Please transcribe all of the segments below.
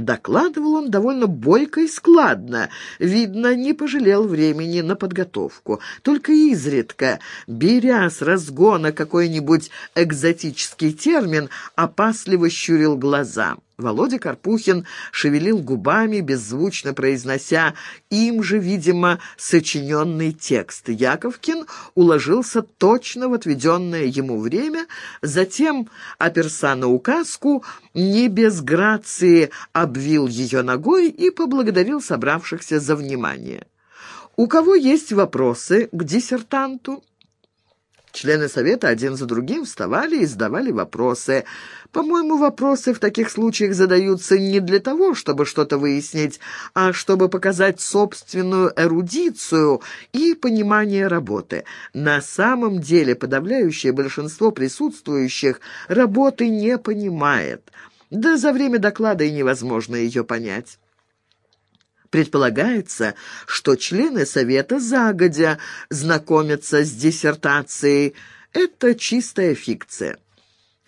Докладывал он довольно бойко и складно. Видно, не пожалел времени на подготовку. Только изредка, беря с разгона какой-нибудь экзотический термин, опасливо щурил глаза. Володя Карпухин шевелил губами, беззвучно произнося им же, видимо, сочиненный текст. Яковкин уложился точно в отведенное ему время, затем, оперся на указку, не без грации обвил ее ногой и поблагодарил собравшихся за внимание. «У кого есть вопросы к диссертанту?» Члены совета один за другим вставали и задавали вопросы. По-моему, вопросы в таких случаях задаются не для того, чтобы что-то выяснить, а чтобы показать собственную эрудицию и понимание работы. На самом деле подавляющее большинство присутствующих работы не понимает. Да за время доклада и невозможно ее понять. Предполагается, что члены Совета загодя знакомятся с диссертацией. Это чистая фикция.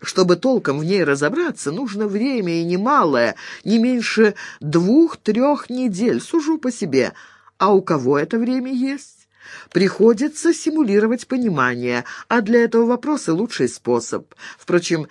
Чтобы толком в ней разобраться, нужно время и немалое, не меньше двух-трех недель, сужу по себе. А у кого это время есть? Приходится симулировать понимание, а для этого вопроса лучший способ. Впрочем,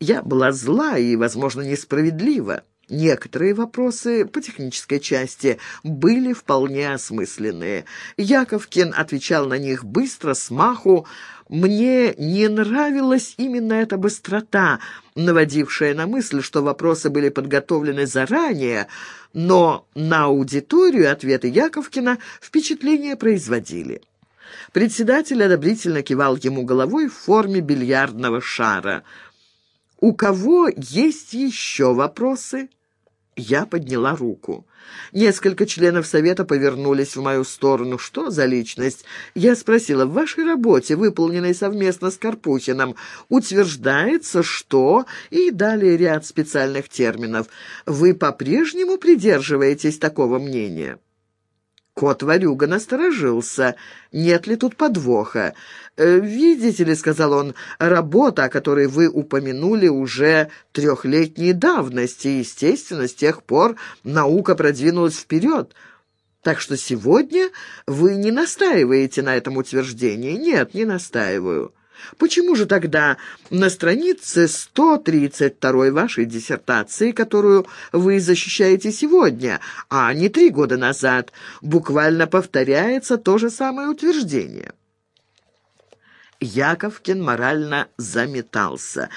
я была зла и, возможно, несправедлива. Некоторые вопросы по технической части были вполне осмысленные. Яковкин отвечал на них быстро, смаху. Мне не нравилась именно эта быстрота, наводившая на мысль, что вопросы были подготовлены заранее, но на аудиторию ответы Яковкина впечатление производили. Председатель одобрительно кивал ему головой в форме бильярдного шара. «У кого есть еще вопросы?» Я подняла руку. Несколько членов совета повернулись в мою сторону. Что за личность? Я спросила, в вашей работе, выполненной совместно с Карпухиным, утверждается, что... И далее ряд специальных терминов. Вы по-прежнему придерживаетесь такого мнения? Кот-ворюга насторожился. Нет ли тут подвоха? «Э, «Видите ли, — сказал он, — работа, о которой вы упомянули, уже трехлетней давности, естественно, с тех пор наука продвинулась вперед». Так что сегодня вы не настаиваете на этом утверждении? Нет, не настаиваю. Почему же тогда на странице 132 вашей диссертации, которую вы защищаете сегодня, а не три года назад, буквально повторяется то же самое утверждение? Яковкин морально заметался.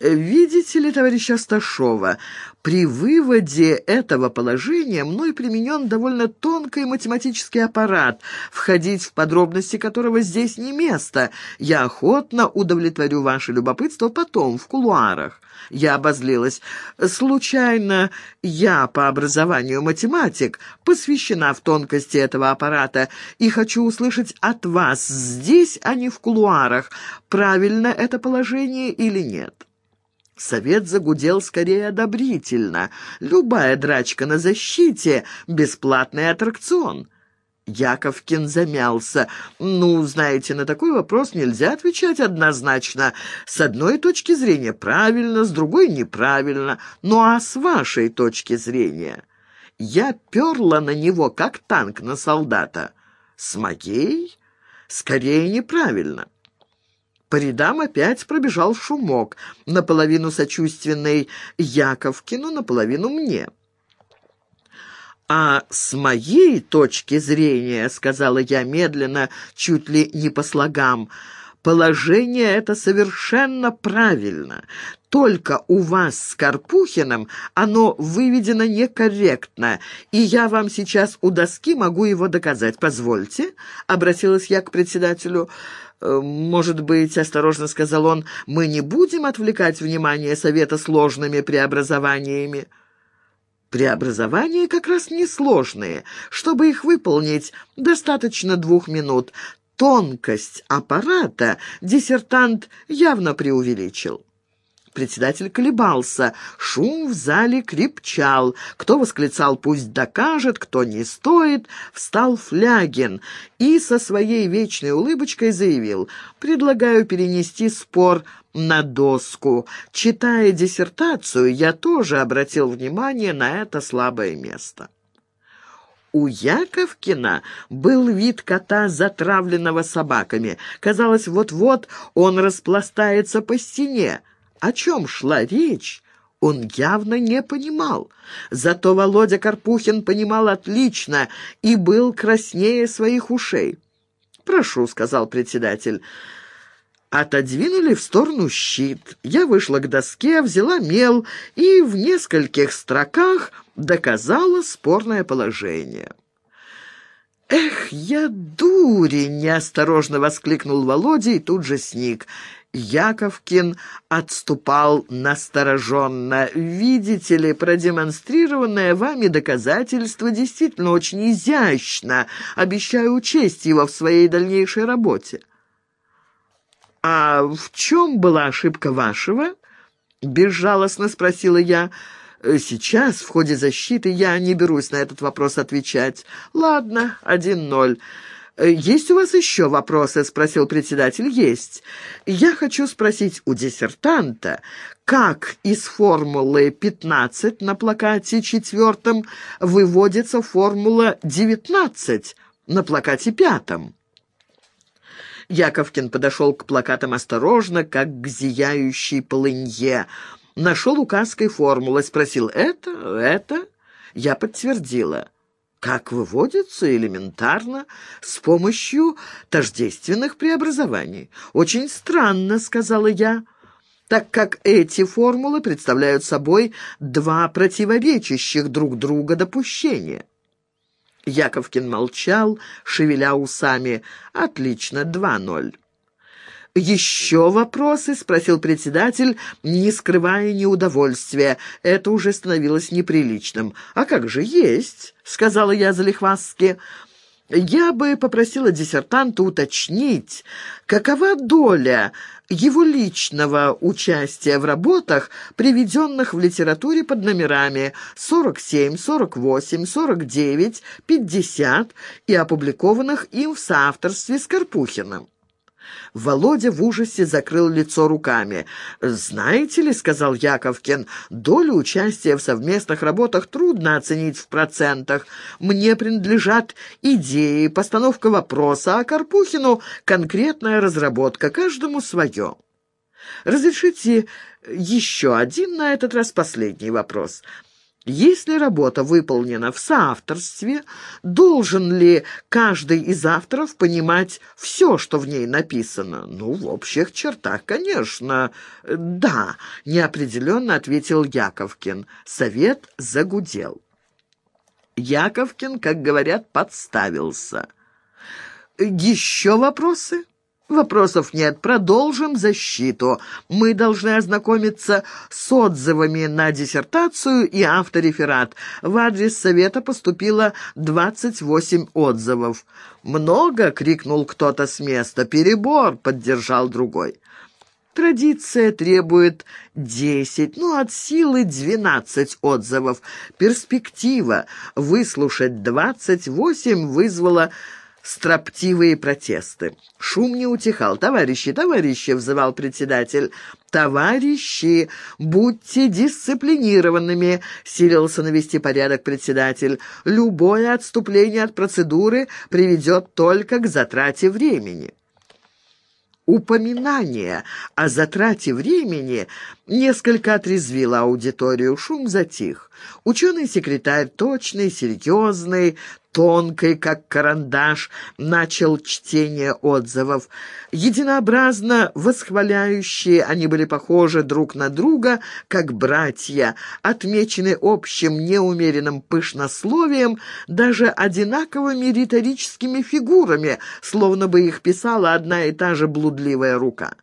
«Видите ли, товарищ Асташова, при выводе этого положения мной применен довольно тонкий математический аппарат, входить в подробности которого здесь не место. Я охотно удовлетворю ваше любопытство потом, в кулуарах. Я обозлилась. Случайно я по образованию математик, посвящена в тонкости этого аппарата, и хочу услышать от вас здесь, а не в кулуарах, правильно это положение или нет. Совет загудел скорее одобрительно. Любая драчка на защите — бесплатный аттракцион. Яковкин замялся. «Ну, знаете, на такой вопрос нельзя отвечать однозначно. С одной точки зрения правильно, с другой неправильно. Ну а с вашей точки зрения?» Я перла на него, как танк на солдата. С моей? Скорее неправильно. По рядам опять пробежал шумок, наполовину сочувственный Яковкину, наполовину мне. «А с моей точки зрения, — сказала я медленно, чуть ли не по слогам, — положение это совершенно правильно. Только у вас с Карпухиным оно выведено некорректно, и я вам сейчас у доски могу его доказать. Позвольте, — обратилась я к председателю, — «Э, «Может быть, — осторожно сказал он, — мы не будем отвлекать внимание Совета сложными преобразованиями?» Преобразования как раз несложные. Чтобы их выполнить, достаточно двух минут. Тонкость аппарата диссертант явно преувеличил. Председатель колебался. Шум в зале крепчал. Кто восклицал «пусть докажет», кто «не стоит», встал Флягин и со своей вечной улыбочкой заявил «предлагаю перенести спор на доску. Читая диссертацию, я тоже обратил внимание на это слабое место». У Яковкина был вид кота, затравленного собаками. Казалось, вот-вот он распластается по стене. О чем шла речь, он явно не понимал. Зато Володя Карпухин понимал отлично и был краснее своих ушей. «Прошу», — сказал председатель, — Отодвинули в сторону щит. Я вышла к доске, взяла мел и в нескольких строках доказала спорное положение. «Эх, я дурень!» — неосторожно воскликнул Володя и тут же сник. Яковкин отступал настороженно. «Видите ли, продемонстрированное вами доказательство действительно очень изящно. Обещаю учесть его в своей дальнейшей работе». «А в чем была ошибка вашего?» — безжалостно спросила я. «Сейчас, в ходе защиты, я не берусь на этот вопрос отвечать. Ладно, один ноль». «Есть у вас еще вопросы?» — спросил председатель. «Есть. Я хочу спросить у диссертанта, как из формулы 15 на плакате четвертом выводится формула 19 на плакате пятом?» Яковкин подошел к плакатам осторожно, как к зияющей полынье. Нашел указкой формулы, спросил «Это? Это?» Я подтвердила. Как выводится элементарно, с помощью тождественных преобразований. Очень странно, сказала я, так как эти формулы представляют собой два противоречащих друг друга допущения. Яковкин молчал, шевеля усами. «Отлично, два ноль». «Еще вопросы?» — спросил председатель, не скрывая неудовольствия. Это уже становилось неприличным. «А как же есть?» — сказала я залихвастски. «Я бы попросила диссертанта уточнить, какова доля его личного участия в работах, приведенных в литературе под номерами 47, 48, 49, 50 и опубликованных им в соавторстве с Карпухиным. Володя в ужасе закрыл лицо руками. «Знаете ли, — сказал Яковкин, — долю участия в совместных работах трудно оценить в процентах. Мне принадлежат идеи, постановка вопроса, а Карпухину — конкретная разработка, каждому свое». «Разрешите еще один, на этот раз последний вопрос». Если работа выполнена в соавторстве, должен ли каждый из авторов понимать все, что в ней написано? Ну, в общих чертах, конечно. Да, неопределенно ответил Яковкин. Совет загудел. Яковкин, как говорят, подставился. «Еще вопросы?» Вопросов нет. Продолжим защиту. Мы должны ознакомиться с отзывами на диссертацию и автореферат. В адрес совета поступило 28 отзывов. «Много!» — крикнул кто-то с места. «Перебор!» — поддержал другой. Традиция требует десять, ну, от силы двенадцать отзывов. Перспектива выслушать двадцать восемь вызвала строптивые протесты. Шум не утихал. «Товарищи, товарищи!» — взывал председатель. «Товарищи, будьте дисциплинированными!» — силился навести порядок председатель. «Любое отступление от процедуры приведет только к затрате времени». Упоминание о затрате времени несколько отрезвило аудиторию, шум затих. Ученый-секретарь, точный, серьезный, тонкой, как карандаш, начал чтение отзывов. Единообразно восхваляющие они были похожи друг на друга, как братья, отмечены общим неумеренным пышнословием, даже одинаковыми риторическими фигурами, словно бы их писала одна и та же блудливая рука.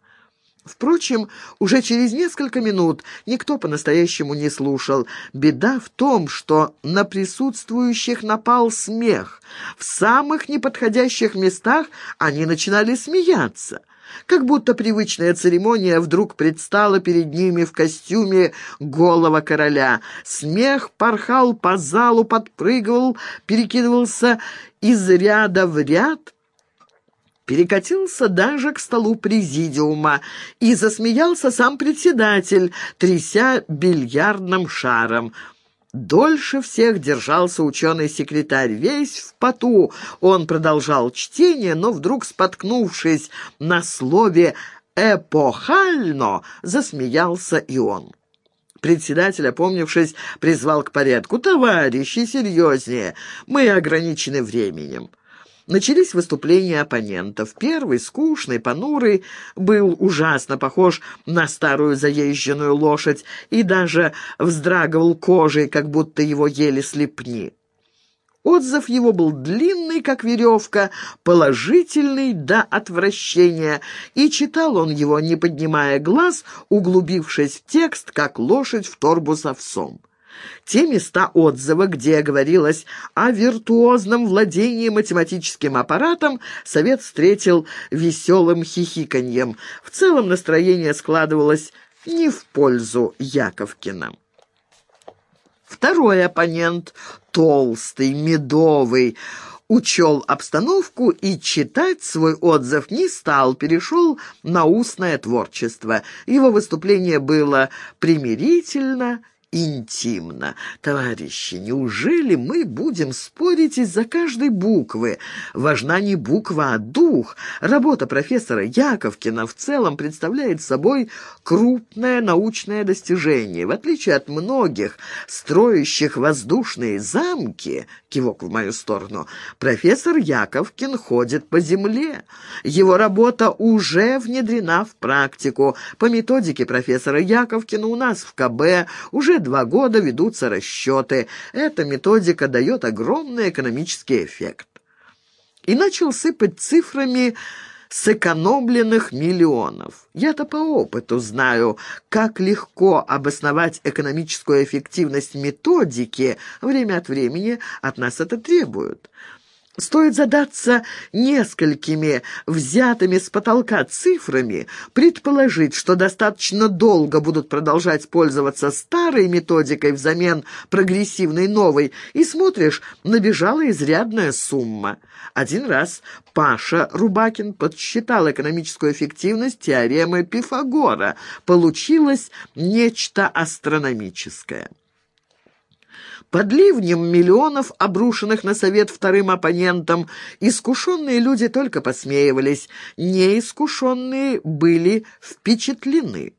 Впрочем, уже через несколько минут никто по-настоящему не слушал. Беда в том, что на присутствующих напал смех. В самых неподходящих местах они начинали смеяться. Как будто привычная церемония вдруг предстала перед ними в костюме голого короля. Смех порхал по залу, подпрыгивал, перекидывался из ряда в ряд, перекатился даже к столу президиума и засмеялся сам председатель, тряся бильярдным шаром. Дольше всех держался ученый-секретарь, весь в поту. Он продолжал чтение, но вдруг, споткнувшись на слове «эпохально», засмеялся и он. Председатель, опомнившись, призвал к порядку. «Товарищи, серьезнее, мы ограничены временем». Начались выступления оппонентов. Первый, скучный, понурый, был ужасно похож на старую заезженную лошадь и даже вздрагивал кожей, как будто его ели слепни. Отзыв его был длинный, как веревка, положительный до отвращения, и читал он его, не поднимая глаз, углубившись в текст, как лошадь в торбу с овсом. Те места отзыва, где говорилось о виртуозном владении математическим аппаратом, совет встретил веселым хихиканьем. В целом настроение складывалось не в пользу Яковкина. Второй оппонент, толстый, медовый, учел обстановку и читать свой отзыв не стал, перешел на устное творчество. Его выступление было примирительно интимно. Товарищи, неужели мы будем спорить из-за каждой буквы? Важна не буква, а дух. Работа профессора Яковкина в целом представляет собой крупное научное достижение. В отличие от многих, строящих воздушные замки, кивок в мою сторону, профессор Яковкин ходит по земле. Его работа уже внедрена в практику. По методике профессора Яковкина у нас в КБ уже два года ведутся расчеты. Эта методика дает огромный экономический эффект. И начал сыпать цифрами сэкономленных миллионов. Я-то по опыту знаю, как легко обосновать экономическую эффективность методики. Время от времени от нас это требуют. Стоит задаться несколькими взятыми с потолка цифрами, предположить, что достаточно долго будут продолжать пользоваться старой методикой взамен прогрессивной новой, и смотришь, набежала изрядная сумма. Один раз Паша Рубакин подсчитал экономическую эффективность теоремы Пифагора. Получилось нечто астрономическое. Под ливнем миллионов, обрушенных на совет вторым оппонентам, искушенные люди только посмеивались, неискушенные были впечатлены.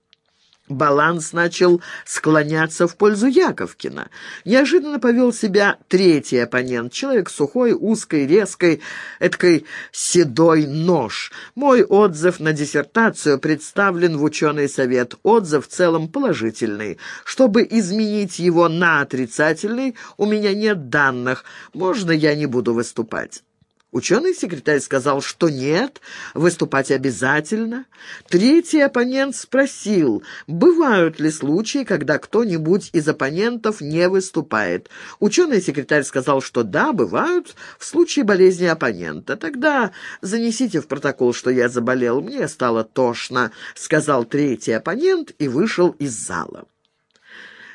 Баланс начал склоняться в пользу Яковкина. Неожиданно повел себя третий оппонент, человек сухой, узкой, резкой, эткой седой нож. Мой отзыв на диссертацию представлен в ученый совет. Отзыв в целом положительный. Чтобы изменить его на отрицательный, у меня нет данных. Можно я не буду выступать? Ученый-секретарь сказал, что нет, выступать обязательно. Третий оппонент спросил, бывают ли случаи, когда кто-нибудь из оппонентов не выступает. Ученый-секретарь сказал, что да, бывают в случае болезни оппонента. Тогда занесите в протокол, что я заболел, мне стало тошно, сказал третий оппонент и вышел из зала.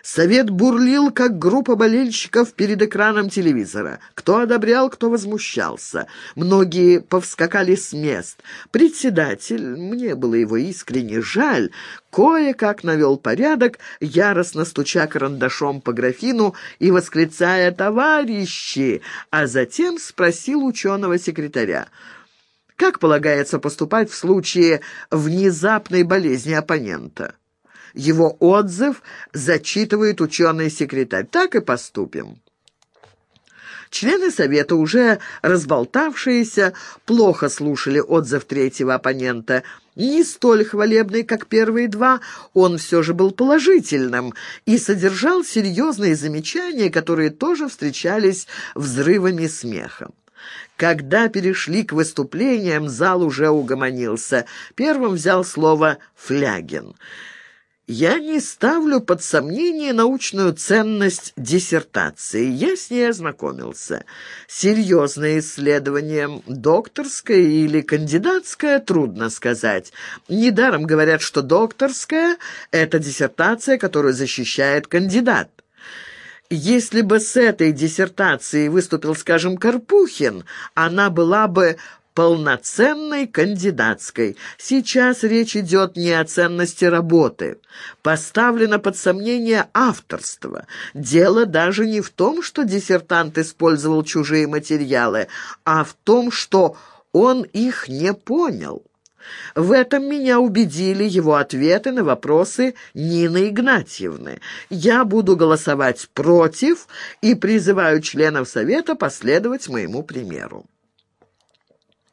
Совет бурлил, как группа болельщиков перед экраном телевизора. Кто одобрял, кто возмущался. Многие повскакали с мест. Председатель, мне было его искренне жаль, кое-как навел порядок, яростно стуча карандашом по графину и восклицая «Товарищи!», а затем спросил ученого секретаря. Как полагается поступать в случае внезапной болезни оппонента? Его отзыв зачитывает ученый-секретарь. Так и поступим. Члены совета, уже разболтавшиеся, плохо слушали отзыв третьего оппонента. Не столь хвалебный, как первые два, он все же был положительным и содержал серьезные замечания, которые тоже встречались взрывами смеха. Когда перешли к выступлениям, зал уже угомонился. Первым взял слово Флягин. Я не ставлю под сомнение научную ценность диссертации. Я с ней ознакомился. Серьезное исследование, докторское или кандидатское, трудно сказать. Недаром говорят, что докторская – это диссертация, которую защищает кандидат. Если бы с этой диссертацией выступил, скажем, Карпухин, она была бы полноценной кандидатской. Сейчас речь идет не о ценности работы. Поставлено под сомнение авторство. Дело даже не в том, что диссертант использовал чужие материалы, а в том, что он их не понял. В этом меня убедили его ответы на вопросы Нины Игнатьевны. Я буду голосовать против и призываю членов Совета последовать моему примеру.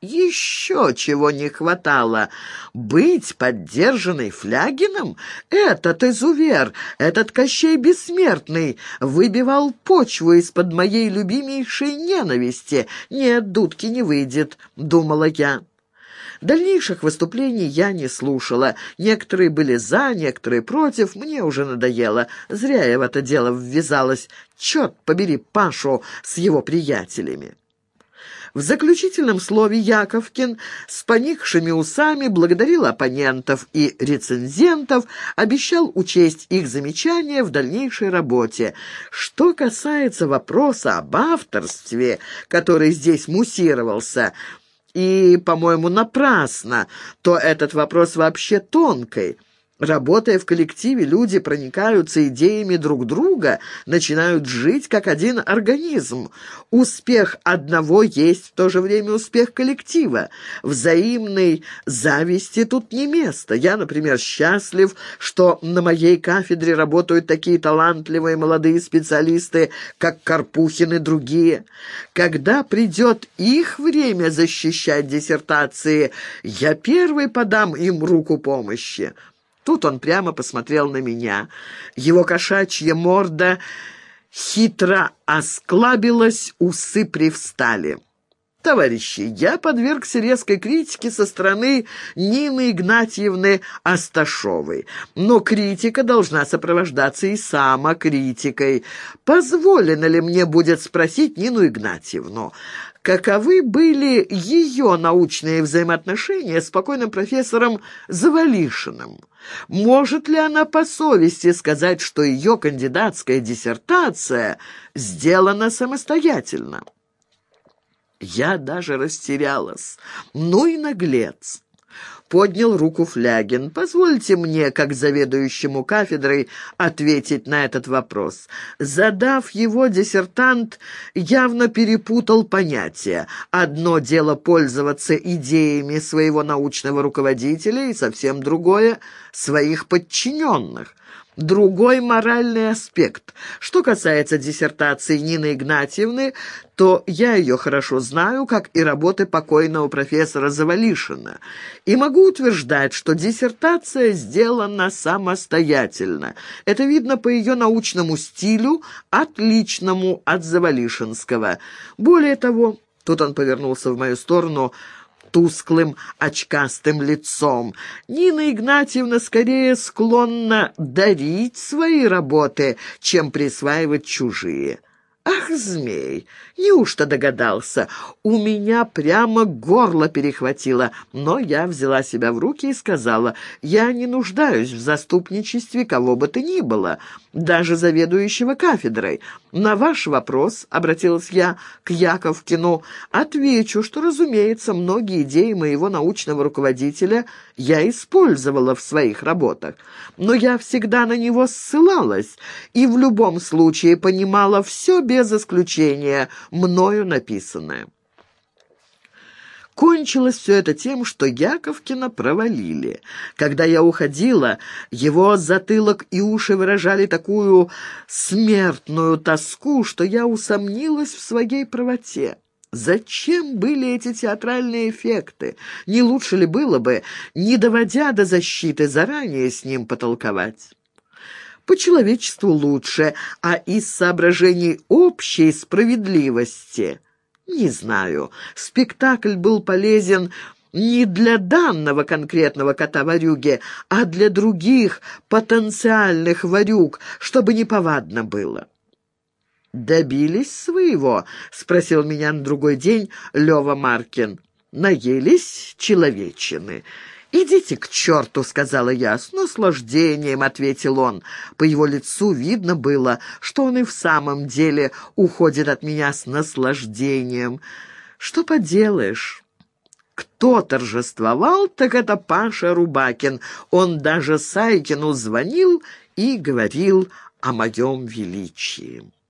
Еще чего не хватало. Быть поддержанной Флягином? Этот изувер, этот Кощей Бессмертный выбивал почву из-под моей любимейшей ненависти. Нет, дудки не выйдет, думала я. Дальнейших выступлений я не слушала. Некоторые были за, некоторые против. Мне уже надоело. Зря я в это дело ввязалась. Черт побери Пашу с его приятелями. В заключительном слове Яковкин с поникшими усами благодарил оппонентов и рецензентов, обещал учесть их замечания в дальнейшей работе. Что касается вопроса об авторстве, который здесь муссировался, и, по-моему, напрасно, то этот вопрос вообще тонкий – Работая в коллективе, люди проникаются идеями друг друга, начинают жить как один организм. Успех одного есть в то же время успех коллектива. Взаимной зависти тут не место. Я, например, счастлив, что на моей кафедре работают такие талантливые молодые специалисты, как Карпухин и другие. Когда придет их время защищать диссертации, я первый подам им руку помощи. Тут он прямо посмотрел на меня. Его кошачья морда хитро осклабилась, усы привстали. «Товарищи, я подвергся резкой критике со стороны Нины Игнатьевны Асташовой, но критика должна сопровождаться и самокритикой. Позволено ли мне будет спросить Нину Игнатьевну, каковы были ее научные взаимоотношения с покойным профессором Завалишиным. Может ли она по совести сказать, что ее кандидатская диссертация сделана самостоятельно? Я даже растерялась. Ну и наглец поднял руку Флягин. «Позвольте мне, как заведующему кафедрой, ответить на этот вопрос. Задав его, диссертант явно перепутал понятия. Одно дело пользоваться идеями своего научного руководителя и совсем другое — своих подчиненных другой моральный аспект. Что касается диссертации Нины Игнатьевны, то я ее хорошо знаю, как и работы покойного профессора Завалишина, и могу утверждать, что диссертация сделана самостоятельно. Это видно по ее научному стилю, отличному от Завалишинского. Более того, тут он повернулся в мою сторону – тусклым очкастым лицом. Нина Игнатьевна скорее склонна дарить свои работы, чем присваивать чужие. «Ах, змей! Неужто догадался? У меня прямо горло перехватило, но я взяла себя в руки и сказала, я не нуждаюсь в заступничестве кого бы то ни было, даже заведующего кафедрой. На ваш вопрос, — обратилась я к Яковкину, — отвечу, что, разумеется, многие идеи моего научного руководителя я использовала в своих работах, но я всегда на него ссылалась и в любом случае понимала все без исключения мною написанное. Кончилось все это тем, что Яковкина провалили. Когда я уходила, его затылок и уши выражали такую смертную тоску, что я усомнилась в своей правоте. Зачем были эти театральные эффекты? Не лучше ли было бы, не доводя до защиты, заранее с ним потолковать? По человечеству лучше, а из соображений общей справедливости – не знаю. Спектакль был полезен не для данного конкретного кота-ворюги, а для других потенциальных ворюг, чтобы неповадно было. «Добились своего?» — спросил меня на другой день Лёва Маркин. «Наелись человечины». «Идите к черту», — сказала я. «С наслаждением», — ответил он. По его лицу видно было, что он и в самом деле уходит от меня с наслаждением. «Что поделаешь?» Кто торжествовал, так это Паша Рубакин. Он даже Сайкину звонил и говорил о моем величии.